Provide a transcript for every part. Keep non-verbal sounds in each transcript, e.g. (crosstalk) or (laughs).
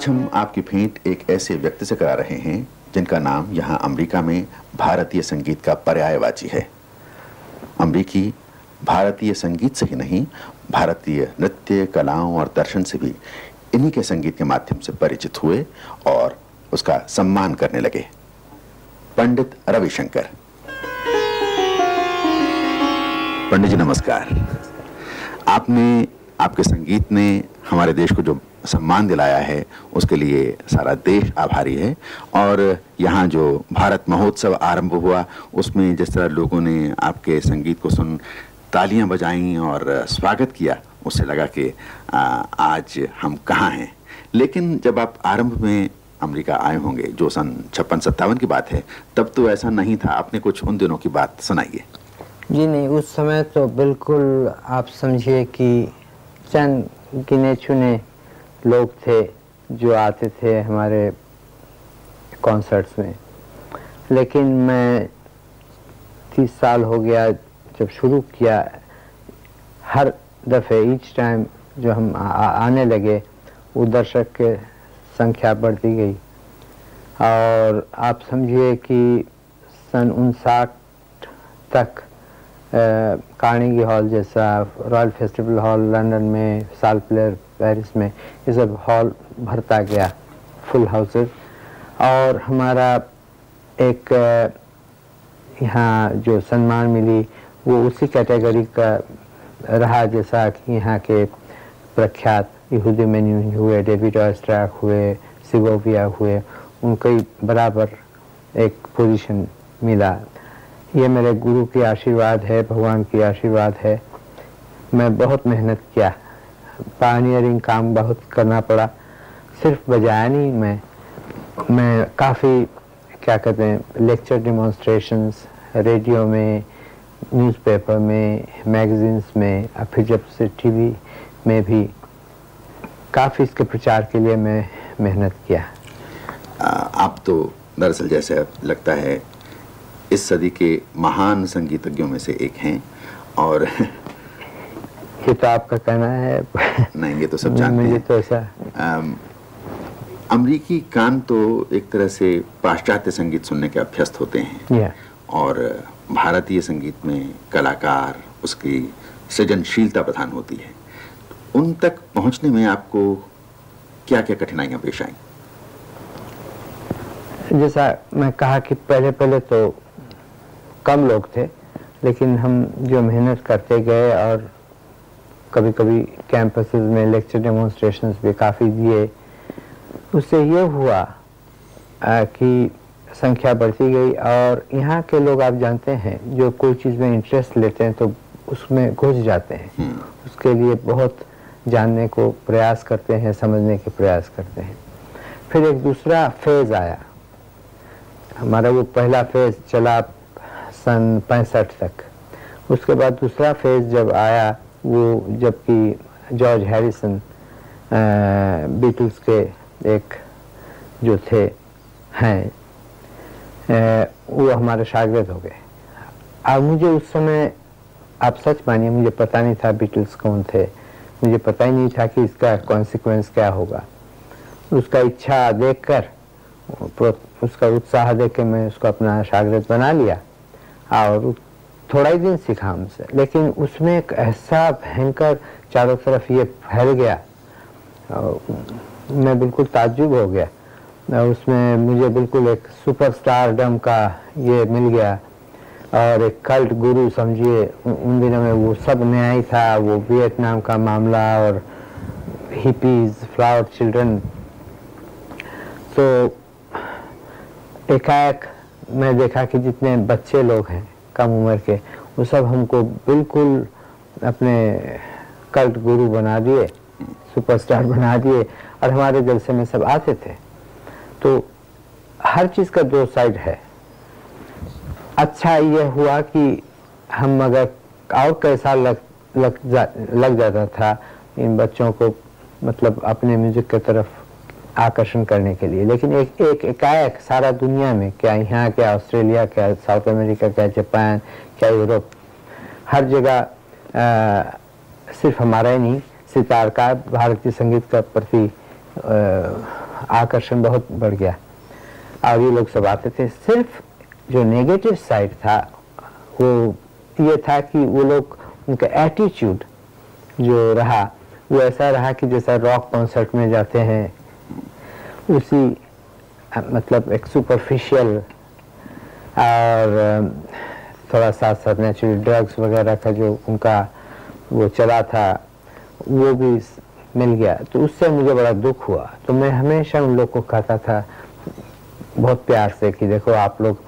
आज हम आपकी भेंट एक ऐसे व्यक्ति से करा रहे हैं, जिनका नाम यहाँ अमेरिका में भारतीय संगीत का पर्यायवाची है। अमरीकी भारतीय संगीत से ही नहीं, भारतीय नृत्य, कलाओं और दर्शन से भी इन्हीं के संगीत के माध्यम से परिचित हुए और उसका सम्मान करने लगे। पंडित रविशंकर। पंडित जी, नमस्कार। आपने, आपके संगीत ने हमारे देश को जो सम्मान दिलाया है, उसके लिए सारा देश आभारी है। और यहाँ जो भारत महोत्सव आरंभ हुआ, उसमें जिस तरह लोगों ने आपके संगीत को सुन, तालियाँ बजाई और स्वागत किया, उससे लगा कि आज हम कहाँ हैं। लेकिन जब आप आरंभ में अमेरिका आए होंगे, जो सन छप्पन सत्तावन की बात है, तब तो ऐसा नहीं था। आपने कुछ उन दिनों की बात सुनाइए। जी नहीं, उस समय तो बिल्कुल आप समझिए कि चंद गिने चुने लोग थे जो आते थे हमारे कॉन्सर्ट्स में। लेकिन मैं तीस साल हो गया जब शुरू किया। हर दफ़े ईच टाइम जो हम आ, आने लगे वो दर्शक के संख्या बढ़ती गई। और आप समझिए कि सन उनसाठ तक कार्नेगी हॉल जैसा रॉयल फेस्टिवल हॉल लंदन में साल प्लेयर पेरिस में, ये सब हॉल भरता गया, फुल हाउसेस। और हमारा एक यहाँ जो सम्मान मिली, वो उसी कैटेगरी का रहा जैसा कि यहाँ के प्रख्यात यहूदी मेन्यू हुए, डेविड ऑस्ट्रैक हुए सिगोविया हुए, उनके बराबर एक पोजीशन मिला। ये मेरे गुरु की आशीर्वाद है, भगवान की आशीर्वाद है। मैं बहुत मेहनत किया। पानियरिंग काम बहुत करना पड़ा। सिर्फ़ बजाया नहीं, मैं मैं काफ़ी, क्या कहते हैं लेक्चर डिमॉन्स्ट्रेशंस रेडियो में न्यूज़पेपर में मैगजीन्स में, और फिर जब से टीवी में भी काफ़ी इसके प्रचार के लिए मैं मेहनत किया। आप तो दरअसल जैसे लगता है, इस सदी के महान संगीतज्ञों में से एक हैं और ये तो आपका कहना है। नहीं ये तो सब जानते हैं। तो ऐसा अमरीकी कान तो एक तरह से पाश्चात्य संगीत सुनने के अभ्यस्त होते हैं। और भारतीय संगीत में कलाकार उसकी सृजनशीलता प्रधान होती है। उन तक पहुँचने में आपको क्या क्या कठिनाइयाँ पेश आई? जैसा मैं कहा कि पहले पहले तो कम लोग थे लेकिन हम जो मेहनत करते गए और कभी कभी कैंपस में लेक्चर डेमोन्स्ट्रेशन भी काफ़ी दिए। उससे ये हुआ आ, कि संख्या बढ़ती गई और यहाँ के लोग आप जानते हैं जो कोई चीज़ में इंटरेस्ट लेते हैं तो उसमें घुस जाते हैं। हम्म। उसके लिए बहुत जानने को प्रयास करते हैं समझने के प्रयास करते हैं। फिर एक दूसरा फ़ेज़ आया। हमारा वो पहला फ़ेज़ चला सन पैंसठ तक। उसके बाद दूसरा फ़ेज़ जब आया वो जबकि जॉर्ज हैरिसन बीटल्स के एक जो थे, हैं वो हमारे शागिर्द हो गए। अब मुझे उस समय, आप सच मानिए, मुझे पता नहीं था बीटल्स कौन थे। मुझे पता ही नहीं था कि इसका कॉन्सिक्वेंस क्या होगा। उसका इच्छा देखकर उसका उत्साह देख मैं उसको अपना शागिर्द बना लिया। और थोड़ा ही दिन सीखा हमसे, लेकिन उसमें एक ऐसा भयंकर चारों तरफ़ ये फैल गया मैं बिल्कुल ताजुब हो गया उसमें मुझे बिल्कुल एक सुपरस्टार डम का ये मिल गया, और एक कल्ट गुरु समझिए उन दिनों में वो सब नया ही था, वो वियतनाम का मामला और हिपीज, फ्लावर चिल्ड्रन। तो एकाएक मैं देखा कि जितने बच्चे लोग हैं कम उम्र के। वो सब हमको बिल्कुल अपने कल्ट गुरु बना दिए, सुपरस्टार बना दिए और हमारे जलसे में सब आते थे। तो हर चीज़ का दो साइड है। अच्छा ये हुआ कि हम अगर और कैसा लग लग जा, लग जाता था इन बच्चों को मतलब अपने म्यूज़िक की तरफ़ आकर्षण करने के लिए। लेकिन एक एक एकाएक सारा दुनिया में, क्या यहाँ, क्या ऑस्ट्रेलिया, क्या साउथ अमेरिका, क्या जापान, क्या यूरोप, हर जगह सिर्फ़ हमारा ही नहीं सितार का भारतीय संगीत का प्रति आकर्षण बहुत बढ़ गया। और ये लोग सब आते थे। सिर्फ़ जो नेगेटिव साइड था, वो ये था कि वो लोग, उनका एटीट्यूड जो रहा, वो ऐसा रहा कि जैसा रॉक कॉन्सर्ट में जाते हैं उसी मतलब एक सुपरफिशियल और थोड़ा साथ साथ नेचुरल ड्रग्स वगैरह का जो उनका वो चला था, वो भी मिल गया। तो उससे मुझे बड़ा दुख हुआ। तो मैं हमेशा उन लोग को कहता था, बहुत प्यार से कि देखो आप लोग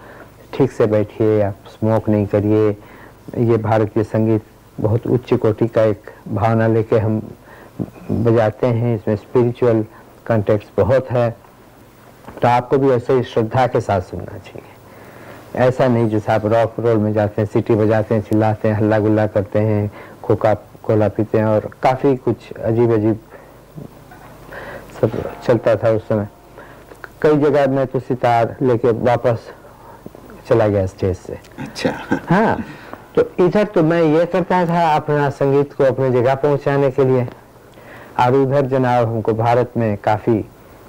ठीक से बैठिए, आप स्मोक नहीं करिए। ये भारतीय संगीत बहुत उच्च कोटि का एक भावना लेके हम बजाते हैं, इसमें स्पिरिचुअल कंटेक्ट बहुत है तो आपको भी ऐसे ही श्रद्धा के साथ सुनना चाहिए। ऐसा नहीं जैसे आप रॉक रोल में जाते हैं सिटी बजाते हैं चिल्लाते हैं हल्ला गुल्ला करते हैं खोखा कोला पीते हैं और काफ़ी कुछ अजीब अजीब सब चलता था उस समय। कई जगह मैं तो सितार लेके वापस चला गया स्टेज से। अच्छा। हाँ तो इधर तो मैं ये करता था अपना संगीत को अपनी जगह पहुँचाने के लिए। और उधर जनाब हमको भारत में काफ़ी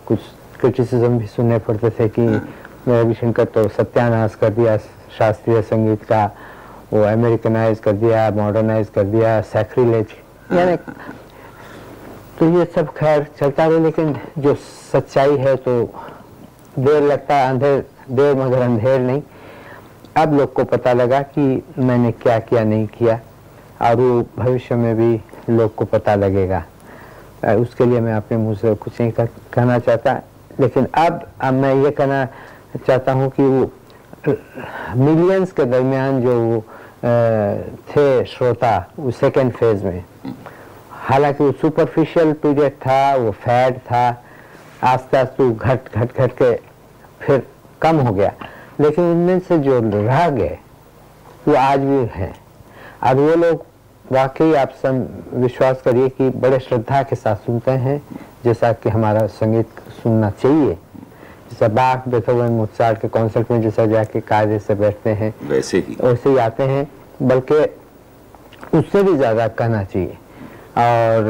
कुछ क्रिटिसिज्म भी सुनने पड़ते थे कि रविशंकर तो सत्यानाश कर दिया शास्त्रीय संगीत का वो अमेरिकनाइज कर दिया मॉडर्नाइज कर दिया सैक्रिलेज यानी तो ये सब खैर चलता रहे लेकिन जो सच्चाई है तो देर लगता है अंधेर देर मगर अंधेर नहीं। अब लोग को पता लगा कि मैंने क्या किया नहीं किया और वो भविष्य में भी लोग को पता लगेगा। उसके लिए मैं अपने मुँह से कुछ नहीं कहना चाहता। लेकिन अब अब मैं ये कहना चाहता हूँ कि वो मिलियंस के दरमियान जो वो थे श्रोता, वो सेकेंड फ़ेज़ में। हालाँकि वो सुपरफिशियल पीरियड था, वो फैड था आस्ते आस्ते वो घट घट घट के फिर कम हो गया। लेकिन उनमें से जो रह गए, वो आज भी हैं। और वो लोग वाकई आप सब विश्वास करिए कि बड़े श्रद्धा के साथ सुनते हैं जैसा कि हमारा संगीत सुनना चाहिए। जैसा बाग बेथोवन के कॉन्सर्ट में जैसा जाके कायदे से बैठते हैं वैसे ही। वैसे ही आते हैं बल्कि उससे भी ज़्यादा कहना चाहिए। और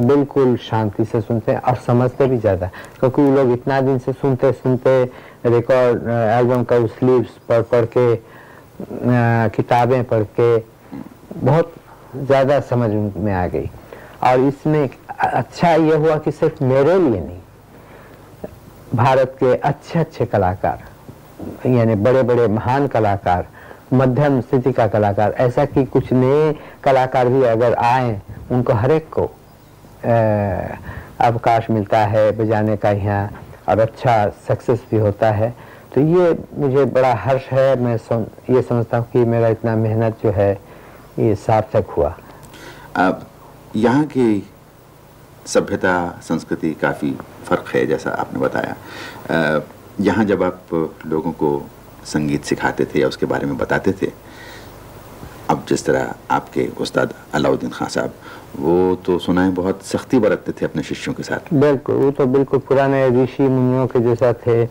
बिल्कुल शांति से सुनते हैं और समझते भी ज़्यादा क्योंकि वो लोग इतना दिन से सुनते सुनते रिकॉर्ड एल्बम का स्लीव्स पढ़ पढ़ के किताबें पढ़ के बहुत ज़्यादा समझ में आ गई। और इसमें अच्छा ये हुआ कि सिर्फ़ मेरे लिए नहीं भारत के अच्छे अच्छे कलाकार यानी बड़े बड़े महान कलाकार मध्यम स्थिति का कलाकार ऐसा कि कुछ नए कलाकार भी अगर आए उनको हर एक को अवकाश मिलता है बजाने का यहाँ और अच्छा सक्सेस भी होता है। तो ये मुझे बड़ा हर्ष है मैं सम, ये समझता हूँ कि मेरा इतना मेहनत जो है ये सार्थक हुआ। अब यहाँ की सभ्यता संस्कृति काफ़ी फ़र्क है जैसा आपने बताया। यहाँ जब आप लोगों को संगीत सिखाते थे या उसके बारे में बताते थे अब जिस तरह आपके उस्ताद अलाउद्दीन खान साहब वो तो सुना है बहुत सख्ती बरतते थे अपने शिष्यों के साथ। बिल्कुल वो तो बिल्कुल पुराने ऋषि मुनियों के जैसा थे।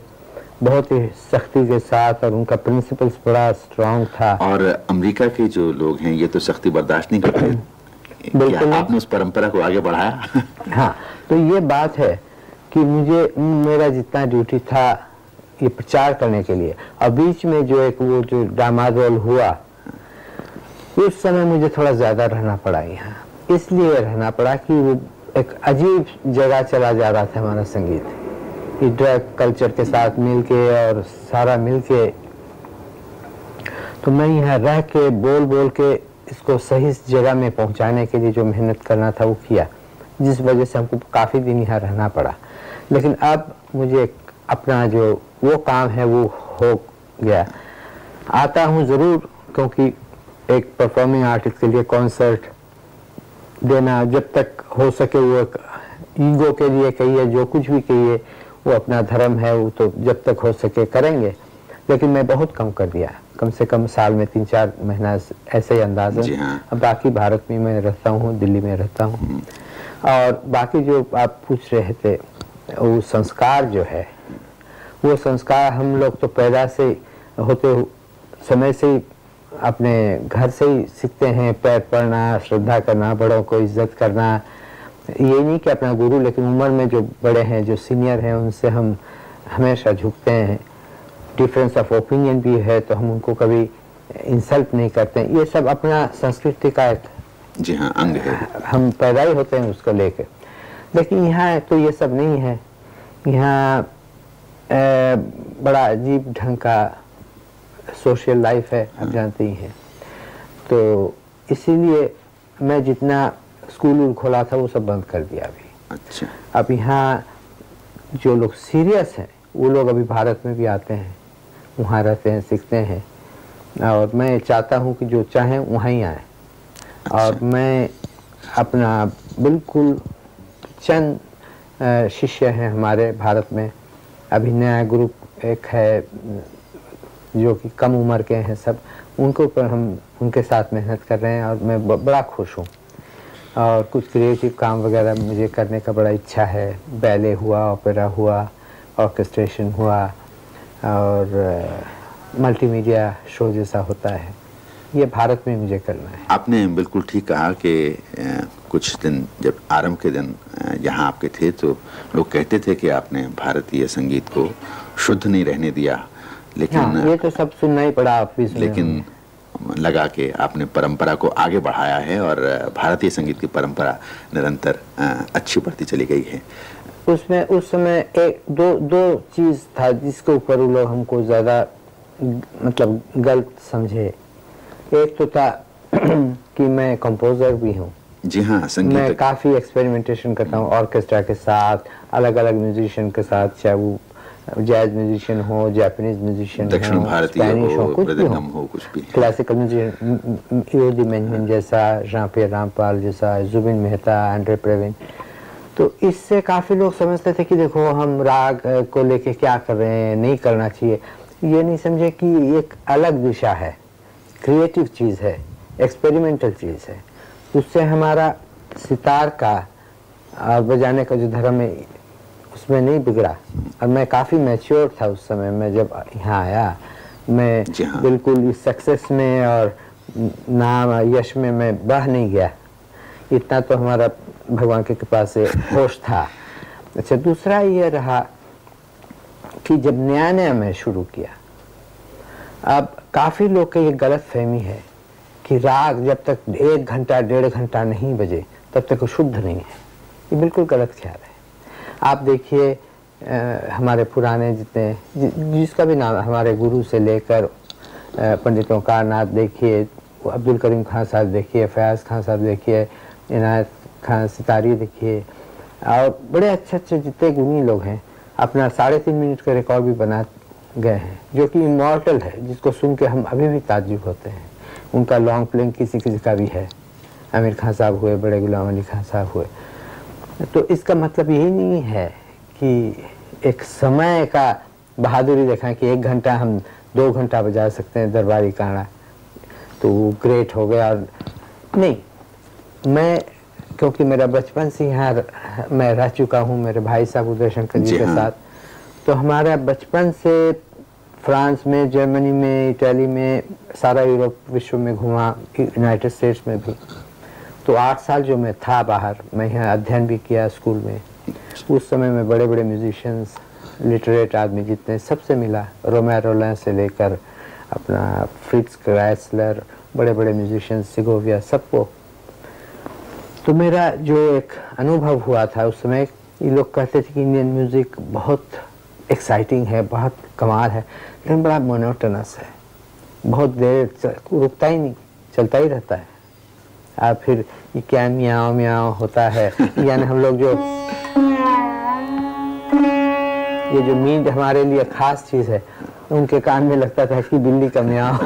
बहुत ही सख्ती के साथ और उनका प्रिंसिपल्स बड़ा स्ट्रांग था। और अमेरिका के जो लोग हैं ये तो सख्ती बर्दाश्त नहीं करते। बिल्कुल आपने उस परंपरा को आगे बढ़ाया? (laughs) हाँ तो ये बात है कि मुझे मेरा जितना ड्यूटी था ये प्रचार करने के लिए। और बीच में जो एक वो जो डामाडोल हुआ उस समय मुझे थोड़ा ज़्यादा रहना पड़ा यहाँ। इसलिए रहना पड़ा कि वो एक अजीब जगह चला जा रहा था हमारा संगीत। ड्रग कल्चर के साथ मिलके और सारा मिलके तो मैं यहाँ रह के, बोल बोल के इसको सही जगह में पहुँचाने के लिए जो मेहनत करना था वो किया, जिस वजह से हमको काफ़ी दिन यहाँ रहना पड़ा। लेकिन अब मुझे अपना जो वो काम है वो हो गया। आता हूँ ज़रूर, क्योंकि एक परफॉर्मिंग आर्टिस्ट के लिए कॉन्सर्ट देना, जब तक हो सके वो ईगो के लिए कहिए, जो कुछ भी कहिए वो अपना धर्म है वो तो जब तक हो सके करेंगे। लेकिन मैं बहुत कम कर दिया कम से कम साल में तीन चार महीना ऐसे ही अंदाज है। हाँ। बाकी भारत में मैं रहता हूँ दिल्ली में रहता हूँ। हम्म। और बाकी जो आप पूछ रहे थे वो संस्कार जो है वो संस्कार हम लोग तो पैदा से होते समय से ही अपने घर से ही सीखते हैं। पैर पड़ना श्रद्धा करना बड़ों को इज़्ज़त करना ये नहीं कि अपना गुरु लेकिन उम्र में जो बड़े हैं जो सीनियर हैं उनसे हम हमेशा झुकते हैं। डिफरेंस ऑफ़ ओपिनियन भी है तो हम उनको कभी इंसल्ट नहीं करते हैं। ये सब अपना संस्कृति का एक जी हाँ अंग है। हम पैदा ही होते हैं उसको लेके। लेकिन यहाँ तो ये सब नहीं है। यहाँ बड़ा अजीब ढंग का सोशल लाइफ है आप जानते ही हैं। तो इसीलिए मैं जितना स्कूल खोला था वो सब बंद कर दिया अभी। अच्छा। अब यहाँ जो लोग सीरियस हैं वो लोग अभी भारत में भी आते हैं वहाँ रहते हैं सीखते हैं। और मैं चाहता हूँ कि जो चाहें वहाँ ही आए। अच्छा। और मैं अपना बिल्कुल चंद शिष्य हैं हमारे भारत में। अभी नया ग्रुप एक है जो कि कम उम्र के हैं सब। उनके ऊपर हम उनके साथ मेहनत कर रहे हैं और मैं बड़ा खुश हूँ। और कुछ क्रिएटिव काम वगैरह मुझे करने का बड़ा इच्छा है। बैले हुआ ओपेरा हुआ ऑर्केस्ट्रेशन हुआ और मल्टीमीडिया शो जैसा होता है। ये भारत में मुझे करना है। आपने बिल्कुल ठीक कहा कि कुछ दिन जब आरंभ के दिन यहाँ आपके थे तो लोग कहते थे कि आपने भारतीय संगीत को शुद्ध नहीं रहने दिया। लेकिन हाँ ये तो सब सुनना ही पड़ा आप भी लेकिन लगा के आपने परंपरा को आगे बढ़ाया है और भारतीय संगीत की परंपरा निरंतर अच्छी बढ़ती चली गई है। उसमें उस समय एक दो दो चीज़ था जिसके ऊपर वो लोग हमको ज़्यादा मतलब गलत समझे। एक तो था (clears throat) कि मैं कंपोजर भी हूँ। जी हाँ मैं काफ़ी एक्सपेरिमेंटेशन करता हूँ ऑर्केस्ट्रा के साथ अलग अलग म्यूजिशियन के साथ चाहे वो जैज म्यूजिशियन हो जापानीज म्यूजिशियन दक्षिण भारतीय हो कुछ भी हो। कुछ भी। क्लासिकल म्यूजिशियन मेनन जैसा जहाँ पे रामपाल जैसा जुबिन मेहता एंड्रे प्रवीण तो इससे काफ़ी लोग समझते थे कि देखो हम राग को लेके क्या कर रहे हैं नहीं करना चाहिए। ये नहीं समझे कि एक अलग दिशा है। क्रिएटिव चीज़ है एक्सपेरिमेंटल चीज़ है। उससे हमारा सितार का बजाने का जो धर्म है उसमें नहीं बिगड़ा। और मैं काफ़ी मैच्योर था उस समय मैं जब यहाँ आया मैं हाँ। बिल्कुल इस सक्सेस में और नाम यश में मैं बह नहीं गया। इतना तो हमारा भगवान की कृपा से होश था। अच्छा दूसरा ये रहा कि जब नया नया मैं शुरू किया अब काफ़ी लोग का ये गलत फहमी है कि राग जब तक एक घंटा डेढ़ घंटा नहीं बजे तब तक वो शुद्ध नहीं है। ये बिल्कुल गलत ख्याल है। आप देखिए हमारे पुराने जितने जि, जिसका भी नाम हमारे गुरु से लेकर पंडित ओंकार नाथ देखिए अब्दुल करीम खान साहब देखिए फयाज खान साहब देखिए इनायत खान सितारी देखिए और बड़े अच्छे अच्छे जितने गुणी लोग हैं अपना साढ़े तीन मिनट का रिकॉर्ड भी बना गए हैं जो कि इमोर्टल है जिसको सुन के हम अभी भी ताजुब होते हैं। उनका लॉन्ग प्लेइंग किसी किसी का भी है। आमिर खान साहब हुए बड़े गुलाम अली खान साहब हुए। तो इसका मतलब यही नहीं है कि एक समय का बहादुरी देखा कि एक घंटा हम दो घंटा बजा सकते हैं दरबारी काड़ा तो वो ग्रेट हो गया और नहीं मैं क्योंकि मेरा बचपन से यहाँ मैं रह चुका हूँ मेरे भाई साहब उदय शंकर जी जी के हाँ। साथ तो हमारा बचपन से फ्रांस में जर्मनी में इटली में सारा यूरोप विश्व में घुमा यूनाइटेड स्टेट्स में भी तो आठ साल जो मैं था बाहर, मैं यहाँ अध्ययन भी किया स्कूल में। उस समय में बड़े बड़े म्यूजिशियंस लिटरेट आदमी जितने सबसे मिला। रोमैरोलैन से लेकर अपना फ्रिट्स क्राइसलर बड़े बड़े म्यूजिशियंस सिगोविया, सबको। तो मेरा जो एक अनुभव हुआ था उस समय, ये लोग कहते थे कि इंडियन म्यूज़िक बहुत एक्साइटिंग है, बहुत कमाल है, लेकिन बड़ा मोनोटनस है। बहुत देर रुकता ही नहीं, चलता ही रहता है। आप फिर क्या म्याओ म्याओ होता है। यानी हम लोग जो ये जो मीट हमारे लिए खास चीज़ है, उनके कान में लगता था कि बिल्ली का म्याओ।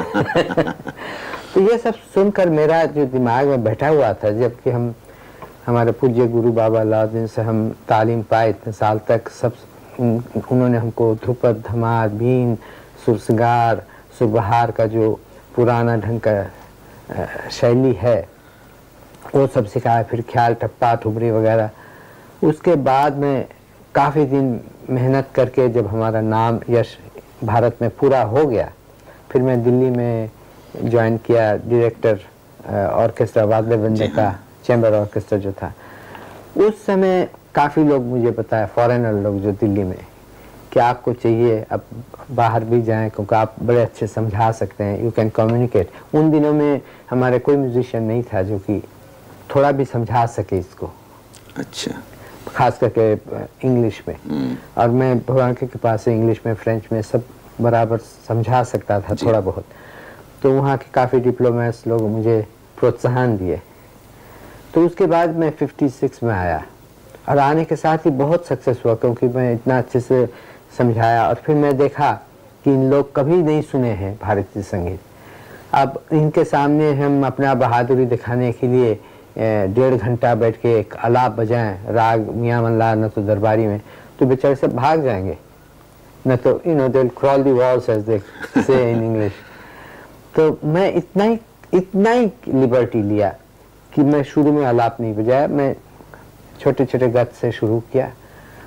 तो ये सब सुनकर मेरा जो दिमाग में बैठा हुआ था, जबकि हम हमारे पूज्य गुरु बाबा अलाउद्दीन से हम तालीम पाए इतने साल तक, सब उन्होंने हमको ध्रुपद धमार बीन, सुरसगार, सुरबहार का जो पुराना ढंग का शैली है वो सब सिखाया फिर ख्याल टप्पा ठुमरी वगैरह। उसके बाद में काफ़ी दिन मेहनत करके जब हमारा नाम यश भारत में पूरा हो गया फिर मैं दिल्ली में ज्वाइन किया डायरेक्टर ऑर्केस्ट्रा वाद्य बंदे का हाँ। चैम्बर ऑर्केस्ट्रा जो था। उस समय काफ़ी लोग मुझे बताया फॉरेनर लोग जो दिल्ली में कि आपको चाहिए अब बाहर भी जाएँ क्योंकि आप बड़े अच्छे समझा सकते हैं यू कैन कम्युनिकेट उन दिनों में हमारे कोई म्यूजिशियन नहीं था जो कि थोड़ा भी समझा सके इसको। अच्छा। खास करके इंग्लिश में। हम्म, और मैं भगवान के कृपा से इंग्लिश में फ्रेंच में सब बराबर समझा सकता था थोड़ा बहुत। तो वहाँ के काफ़ी डिप्लोमेट्स लोग मुझे प्रोत्साहन दिए। तो उसके बाद मैं 56 में आया। और आने के साथ ही बहुत सक्सेस हुआ क्योंकि मैं इतना अच्छे से समझाया। और फिर मैं देखा कि इन लोग कभी नहीं सुने हैं भारतीय संगीत। अब इनके सामने हम अपना बहादुरी दिखाने के लिए डेढ़ घंटा बैठ के एक अलाप बजाएँ राग मियाँ मल्ला न तो दरबारी में तो बेचारे सब भाग जाएँगे। न तो you know they crawl the walls as they say in English तो मैं इतना ही इतना ही लिबर्टी लिया कि मैं शुरू में अलाप नहीं बजाया मैं छोटे छोटे गत से शुरू किया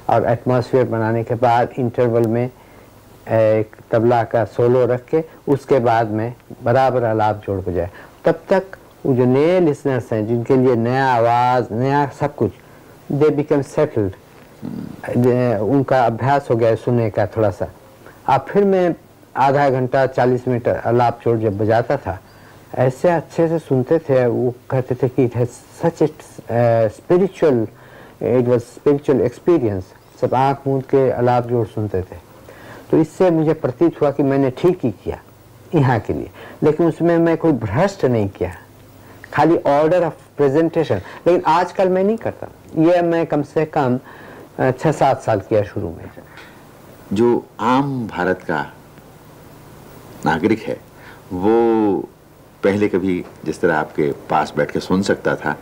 और एटमॉस्फेयर बनाने के बाद इंटरवल में एक तबला का सोलो रख के उसके बाद में बराबर आलाप जोड़ बजाया। तब तक वो जो नए लिसनर्स हैं जिनके लिए नया आवाज़ नया सब कुछ। दे बिकम सेटल्ड उनका अभ्यास हो गया है सुनने का थोड़ा सा अब फिर मैं आधा घंटा चालीस मिनट अलाप चोट जब बजाता था ऐसे अच्छे से सुनते थे वो कहते थे कि it has such it spiritual it was spiritual experience सब आँख मूंद के अलाप जोड़ सुनते थे। तो इससे मुझे प्रतीत हुआ कि मैंने ठीक ही किया यहाँ के लिए। लेकिन उसमें मैं कोई भ्रष्ट नहीं किया। खाली ऑर्डर ऑफ़ प्रेजेंटेशन लेकिन आजकल मैं नहीं करता। ये मैं कम से कम छः सात साल किया शुरू में। जो आम भारत का नागरिक है वो पहले कभी जिस तरह आपके पास बैठ के सुन सकता था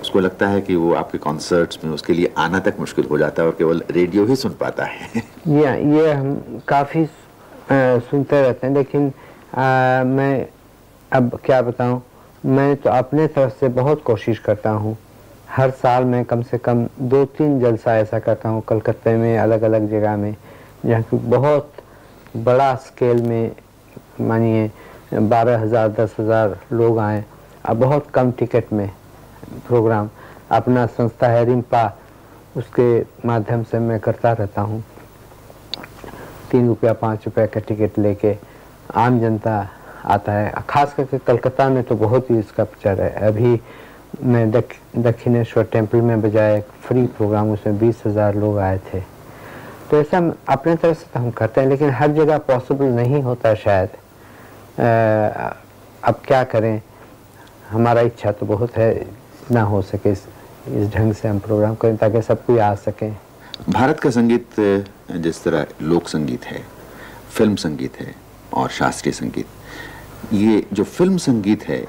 उसको लगता है कि वो आपके कॉन्सर्ट्स में उसके लिए आना तक मुश्किल हो जाता है और केवल रेडियो ही सुन पाता है। (laughs) ये ये हम काफ़ी सुनते रहते हैं। लेकिन अ, मैं अब क्या बताऊँ? मैं तो अपने तरफ़ से बहुत कोशिश करता हूँ। हर साल मैं कम से कम दो तीन जलसा ऐसा करता हूँ, कलकत्ते में अलग अलग जगह में, जहाँ की बहुत बड़ा स्केल में, मानिए, बारह हज़ार, दस हज़ार लोग आए, और बहुत कम टिकट में प्रोग्राम अपना संस्था है रिम्पा, उसके माध्यम से मैं करता रहता हूँ। तीन रुपया, पाँच रुपया का टिकट लेके आम जनता आता है। खास करके कलकत्ता में तो बहुत ही इसका प्रचार है। अभी मैं दक, दक्षिणेश्वर टेंपल में बजाय एक फ्री प्रोग्राम उसमें बीस हज़ार लोग आए थे। तो ऐसा अपने तरफ़ से तो हम करते हैं लेकिन हर जगह पॉसिबल नहीं होता शायद। अ, अब क्या करें? हमारा इच्छा तो बहुत है ना हो सके इस, इस ढंग से हम प्रोग्राम करें ताकि सब कोई आ सकें। भारत का संगीत जिस तरह लोक संगीत है फ़िल्म संगीत है और शास्त्रीय संगीत ये जो फ़िल्म संगीत है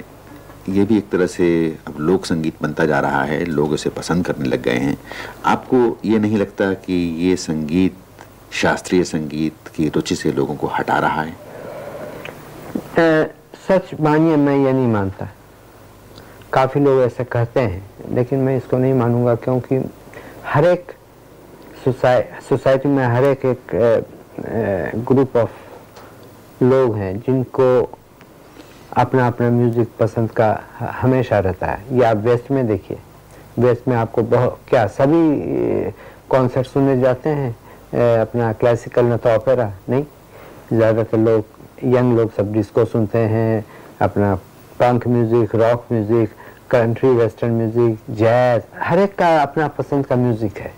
ये भी एक तरह से अब लोक संगीत बनता जा रहा है लोग इसे पसंद करने लग गए हैं। आपको ये नहीं लगता कि ये संगीत शास्त्रीय संगीत की रुचि से लोगों को हटा रहा है? अ, सच मानिए मैं ये नहीं मानता। काफ़ी लोग ऐसा कहते हैं लेकिन मैं इसको नहीं मानूँगा क्योंकि हर एक सोसाइटी में हर एक एक ग्रुप ऑफ़ लोग हैं जिनको अपना अपना म्यूज़िक पसंद का हमेशा रहता है। ये आप वेस्ट में देखिए। वेस्ट में आपको बहुत क्या सभी कॉन्सर्ट सुनने जाते हैं? अपना क्लासिकल न तो ओपेरा नहीं? ज़्यादातर लोग यंग लोग सब डिस्को सुनते हैं, अपना punk music rock music country western music jazz हर एक का अपना पसंद का म्यूज़िक है।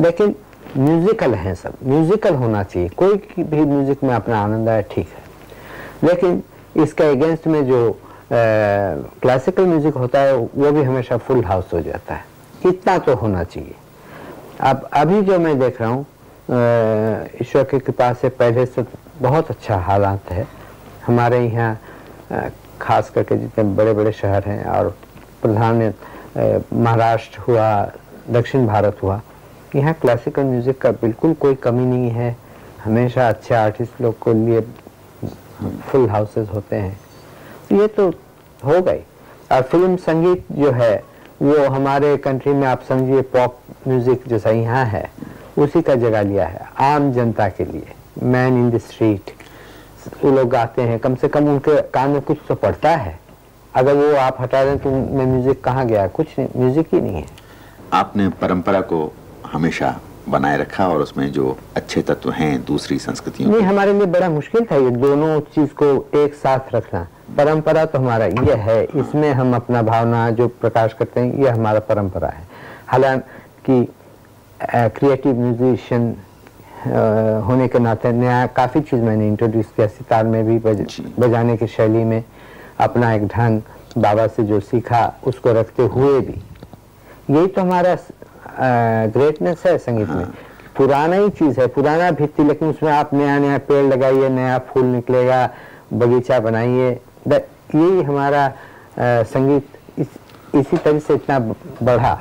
लेकिन म्यूजिकल हैं सब। म्यूजिकल होना चाहिए। कोई भी म्यूज़िक में अपना आनंद आए ठीक है। लेकिन इसके अगेंस्ट में जो क्लासिकल म्यूज़िक होता है, वो भी हमेशा फुल हाउस हो जाता है। इतना तो होना चाहिए। अब अभी जो मैं देख रहा हूँ ईश्वर की कृपा से पहले से बहुत अच्छा हालात है। हमारे यहाँ खास करके जितने बड़े बड़े शहर हैं और प्रधान महाराष्ट्र हुआ, दक्षिण भारत हुआ, यहाँ क्लासिकल म्यूज़िक का बिल्कुल कोई कमी नहीं है। हमेशा अच्छे आर्टिस्ट लोग को लिए फुल हाउसेस होते हैं। ये तो हो गई। और फ़िल्म संगीत जो है, वो हमारे कंट्री में आप समझिए पॉप म्यूज़िक जैसा यहाँ है, उसी का जगह लिया है, आम जनता के लिए। मैन इन द स्ट्रीट, वो लोग गाते हैं। कम से कम उनके कान में कुछ तो पड़ता है। अगर वो आप हटा दें तो उनमें म्यूज़िक कहाँ गया? कुछ नहीं, म्यूज़िक ही नहीं है। आपने परंपरा को हमेशा बनाए रखा और उसमें जो अच्छे तत्व हैं दूसरी संस्कृतियों नहीं हमारे लिए बड़ा मुश्किल था ये दोनों चीज़ को एक साथ रखना। परंपरा तो हमारा ये है इसमें हम अपना भावना जो प्रकाश करते हैं ये हमारा परंपरा है। हालाँकि क्रिएटिव म्यूजिशियन होने के नाते नया काफ़ी चीज़ मैंने इंट्रोड्यूस किया सितार में भी बज, बजाने की शैली में। अपना एक ढंग बाबा से जो सीखा उसको रखते हुए भी। यही तो हमारा ग्रेटनेस है संगीत में। हाँ। पुराना ही चीज़ है पुराना भित्ति लेकिन उसमें आप नया नया पेड़ लगाइए नया फूल निकलेगा बगीचा बनाइए। यही हमारा आ, संगीत इस, इसी तरह से इतना बढ़ा।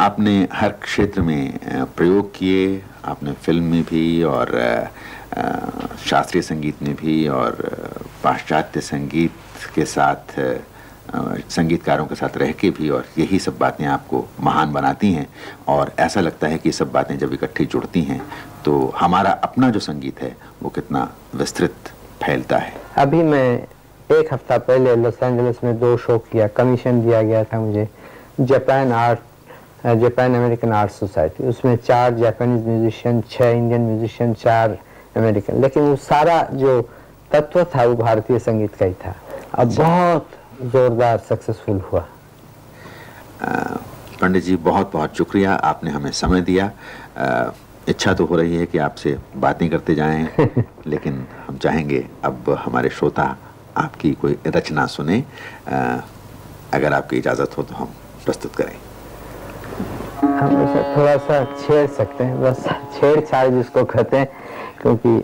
आपने हर क्षेत्र में प्रयोग किए आपने फ़िल्म में भी और शास्त्रीय संगीत में भी और पाश्चात्य संगीत के साथ संगीतकारों के साथ रह के भी और यही सब बातें आपको महान बनाती हैं। और ऐसा लगता है कि सब बातें जब इकट्ठी जुड़ती हैं तो हमारा अपना जो संगीत है वो कितना विस्तृत फैलता है। अभी मैं एक हफ़्ता पहले लॉस एंजलिस में दो शो किया कमीशन दिया गया था मुझे Japan art Japan American art society. उसमें चार जापानीज म्यूजिशियन छः इंडियन म्यूजिशियन चार अमेरिकन। लेकिन वो सारा जो तत्व था वो भारतीय संगीत का ही था। अब अच्छा। बहुत जोरदार सक्सेसफुल हुआ। पंडित जी बहुत बहुत शुक्रिया आपने हमें समय दिया। आ, इच्छा तो हो रही है कि आपसे बातें करते जाएँ (laughs) लेकिन हम चाहेंगे अब हमारे श्रोता आपकी कोई रचना सुने। आ, अगर आपकी इजाज़त हो तो हम प्रस्तुत करें। हम थोड़ा सा छेड़ सकते हैं बस छेड़छाड़ जिसको कहते हैं क्योंकि